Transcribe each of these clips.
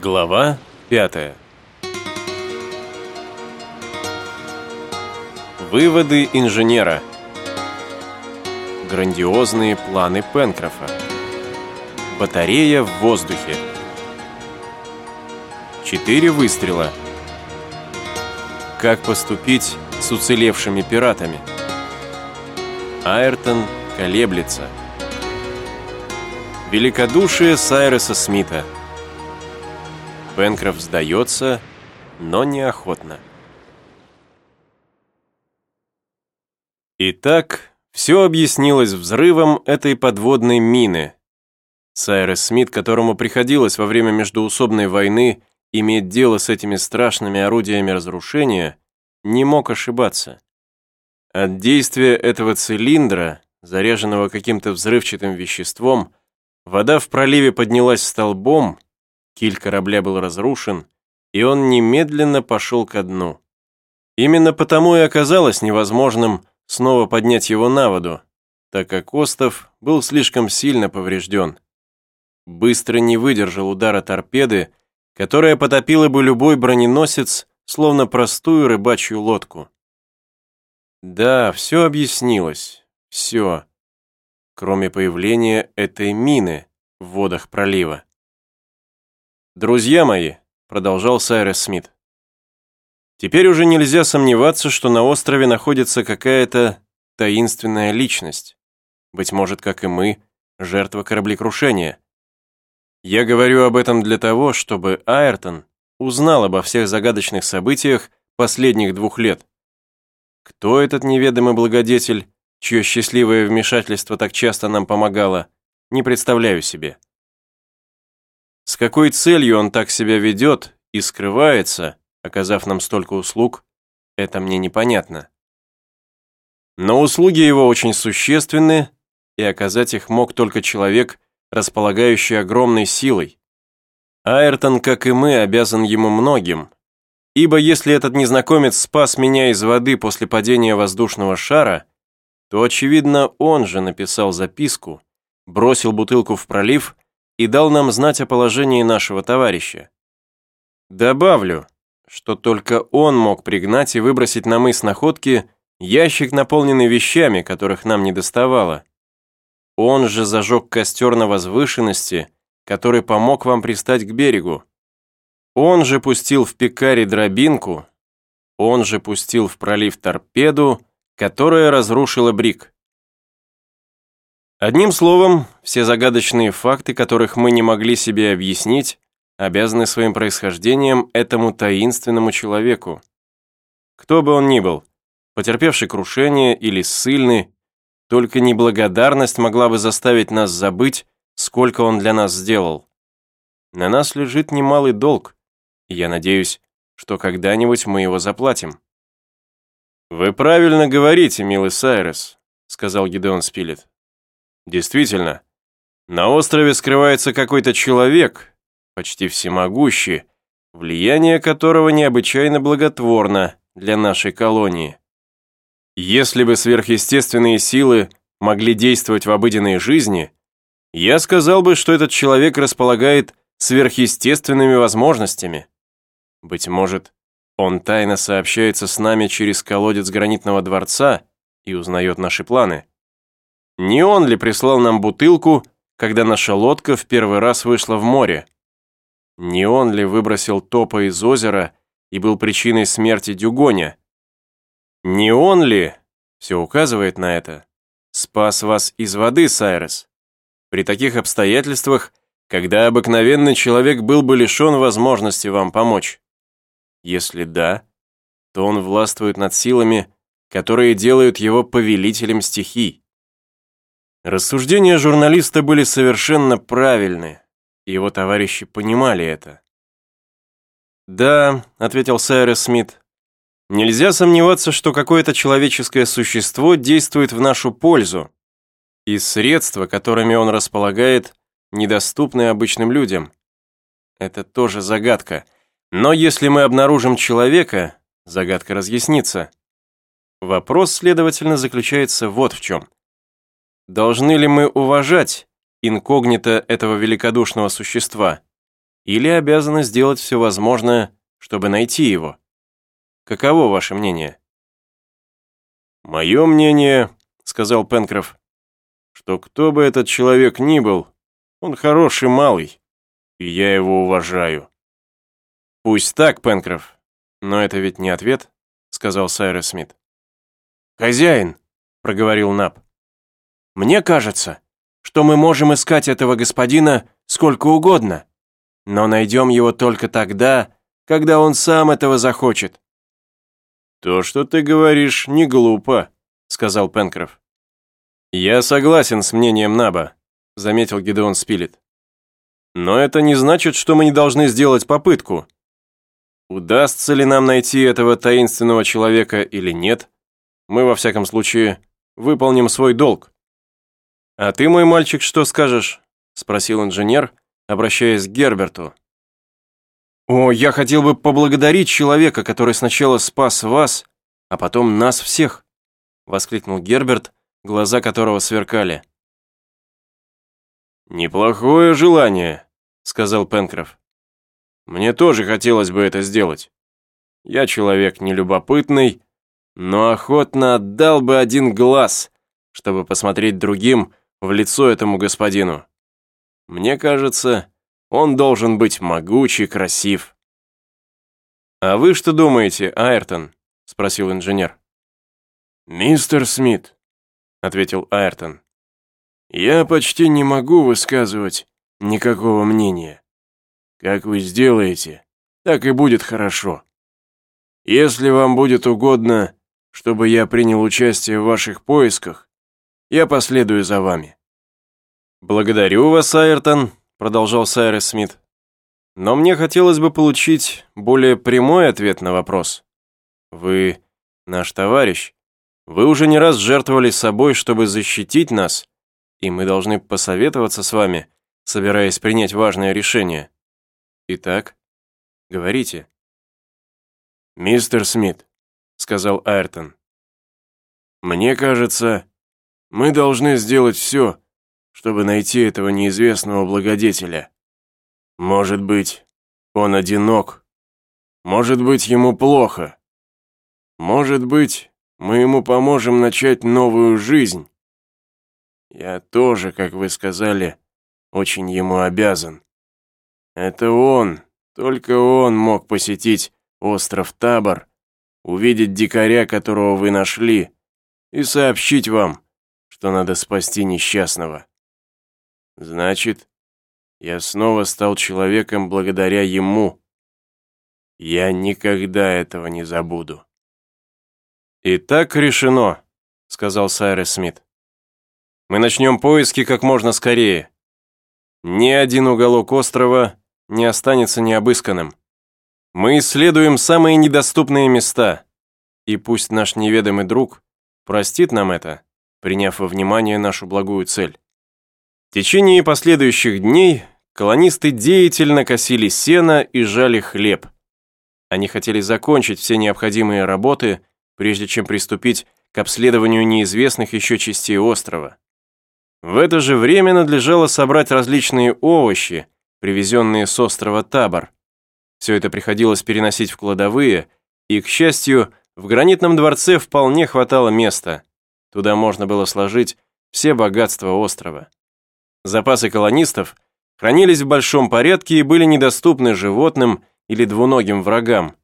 Глава 5 Выводы инженера. Грандиозные планы Пенкрофа. Батарея в воздухе. Четыре выстрела. Как поступить с уцелевшими пиратами? Айртон колеблется. Великодушие Сайреса Смита Пенкроф сдается, но неохотно. Итак, все объяснилось взрывом этой подводной мины. Сайрес Смит, которому приходилось во время междуусобной войны иметь дело с этими страшными орудиями разрушения, не мог ошибаться. От действия этого цилиндра, заряженного каким-то взрывчатым веществом, вода в проливе поднялась столбом, Киль корабля был разрушен, и он немедленно пошел ко дну. Именно потому и оказалось невозможным снова поднять его на воду, так как остов был слишком сильно поврежден. Быстро не выдержал удара торпеды, которая потопила бы любой броненосец, словно простую рыбачью лодку. Да, все объяснилось, все, кроме появления этой мины в водах пролива. «Друзья мои», — продолжал Сайрес Смит, «теперь уже нельзя сомневаться, что на острове находится какая-то таинственная личность. Быть может, как и мы, жертва кораблекрушения. Я говорю об этом для того, чтобы Айртон узнал обо всех загадочных событиях последних двух лет. Кто этот неведомый благодетель, чье счастливое вмешательство так часто нам помогало, не представляю себе. С какой целью он так себя ведет и скрывается, оказав нам столько услуг, это мне непонятно. Но услуги его очень существенны, и оказать их мог только человек, располагающий огромной силой. Айртон, как и мы, обязан ему многим, ибо если этот незнакомец спас меня из воды после падения воздушного шара, то, очевидно, он же написал записку, бросил бутылку в пролив и дал нам знать о положении нашего товарища. Добавлю, что только он мог пригнать и выбросить на мыс находки ящик, наполненный вещами, которых нам не доставало. Он же зажег костер на возвышенности, который помог вам пристать к берегу. Он же пустил в пекаре дробинку, он же пустил в пролив торпеду, которая разрушила брик. Одним словом, все загадочные факты, которых мы не могли себе объяснить, обязаны своим происхождением этому таинственному человеку. Кто бы он ни был, потерпевший крушение или ссыльный, только неблагодарность могла бы заставить нас забыть, сколько он для нас сделал. На нас лежит немалый долг, и я надеюсь, что когда-нибудь мы его заплатим. «Вы правильно говорите, милый Сайрес», — сказал Гидеон Спилет. Действительно, на острове скрывается какой-то человек, почти всемогущий, влияние которого необычайно благотворно для нашей колонии. Если бы сверхъестественные силы могли действовать в обыденной жизни, я сказал бы, что этот человек располагает сверхъестественными возможностями. Быть может, он тайно сообщается с нами через колодец гранитного дворца и узнает наши планы. Не он ли прислал нам бутылку, когда наша лодка в первый раз вышла в море? Не он ли выбросил топа из озера и был причиной смерти Дюгоня? Не он ли, все указывает на это, спас вас из воды, Сайрес? При таких обстоятельствах, когда обыкновенный человек был бы лишен возможности вам помочь? Если да, то он властвует над силами, которые делают его повелителем стихий. Рассуждения журналиста были совершенно правильны, и его товарищи понимали это. «Да», — ответил Сайрес Смит, — «нельзя сомневаться, что какое-то человеческое существо действует в нашу пользу, и средства, которыми он располагает, недоступны обычным людям. Это тоже загадка. Но если мы обнаружим человека, загадка разъяснится. Вопрос, следовательно, заключается вот в чем. Должны ли мы уважать инкогнито этого великодушного существа? или обязаны сделать все возможное, чтобы найти его. Каково ваше мнение? «Мое мнение», — сказал Пенкроф, «что кто бы этот человек ни был, он хороший малый, и я его уважаю». «Пусть так, Пенкроф, но это ведь не ответ», — сказал Сайрес Смит. «Хозяин», — проговорил Наб, — «мне кажется, что мы можем искать этого господина сколько угодно, но найдем его только тогда, когда он сам этого захочет. «То, что ты говоришь, не глупо», — сказал Пенкроф. «Я согласен с мнением Наба», — заметил Гидеон Спилет. «Но это не значит, что мы не должны сделать попытку. Удастся ли нам найти этого таинственного человека или нет, мы, во всяком случае, выполним свой долг». «А ты, мой мальчик, что скажешь?» — спросил инженер, обращаясь к Герберту. «О, я хотел бы поблагодарить человека, который сначала спас вас, а потом нас всех!» — воскликнул Герберт, глаза которого сверкали. «Неплохое желание», — сказал Пенкроф. «Мне тоже хотелось бы это сделать. Я человек нелюбопытный, но охотно отдал бы один глаз, чтобы посмотреть другим в лицо этому господину. Мне кажется, он должен быть могуч и красив. «А вы что думаете, Айртон?» — спросил инженер. «Мистер Смит», — ответил Айртон, — «я почти не могу высказывать никакого мнения. Как вы сделаете, так и будет хорошо. Если вам будет угодно, чтобы я принял участие в ваших поисках, я последую за вами». «Благодарю вас, Айртон», продолжал Сайрес Смит. Но мне хотелось бы получить более прямой ответ на вопрос. Вы наш товарищ. Вы уже не раз жертвовали собой, чтобы защитить нас, и мы должны посоветоваться с вами, собираясь принять важное решение. Итак, говорите. «Мистер Смит», — сказал Айртон, — «мне кажется, мы должны сделать все, чтобы найти этого неизвестного благодетеля. Может быть, он одинок. Может быть, ему плохо. Может быть, мы ему поможем начать новую жизнь. Я тоже, как вы сказали, очень ему обязан. Это он, только он мог посетить остров Табор, увидеть дикаря, которого вы нашли, и сообщить вам, что надо спасти несчастного. Значит, я снова стал человеком благодаря ему. Я никогда этого не забуду. «И так решено», — сказал Сайрес Смит. «Мы начнем поиски как можно скорее. Ни один уголок острова не останется необысканным. Мы исследуем самые недоступные места, и пусть наш неведомый друг простит нам это, приняв во внимание нашу благую цель. В течение последующих дней колонисты деятельно косили сено и жали хлеб. Они хотели закончить все необходимые работы, прежде чем приступить к обследованию неизвестных еще частей острова. В это же время надлежало собрать различные овощи, привезенные с острова Табор. Все это приходилось переносить в кладовые, и, к счастью, в гранитном дворце вполне хватало места. Туда можно было сложить все богатства острова. Запасы колонистов хранились в большом порядке и были недоступны животным или двуногим врагам.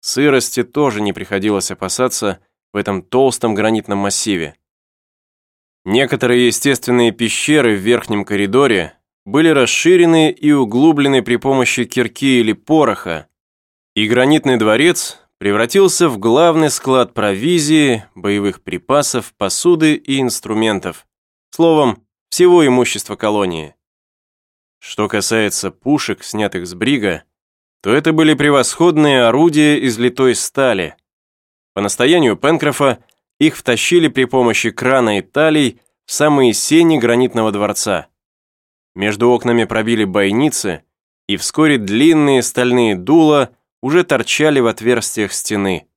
Сырости тоже не приходилось опасаться в этом толстом гранитном массиве. Некоторые естественные пещеры в верхнем коридоре были расширены и углублены при помощи кирки или пороха, и гранитный дворец превратился в главный склад провизии, боевых припасов, посуды и инструментов. Словом, всего имущества колонии. Что касается пушек, снятых с брига, то это были превосходные орудия из литой стали. По настоянию Пенкрофа их втащили при помощи крана и талий в самые сени гранитного дворца. Между окнами пробили бойницы, и вскоре длинные стальные дула уже торчали в отверстиях стены.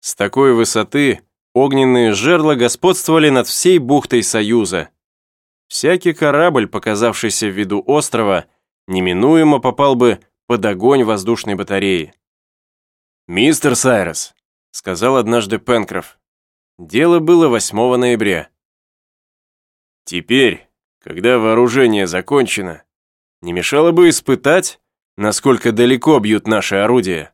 С такой высоты огненные жерла господствовали над всей бухтой Союза. Всякий корабль, показавшийся в виду острова, неминуемо попал бы под огонь воздушной батареи. «Мистер Сайрес», — сказал однажды Пенкроф, — дело было 8 ноября. «Теперь, когда вооружение закончено, не мешало бы испытать, насколько далеко бьют наши орудия».